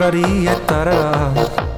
tarariya tarara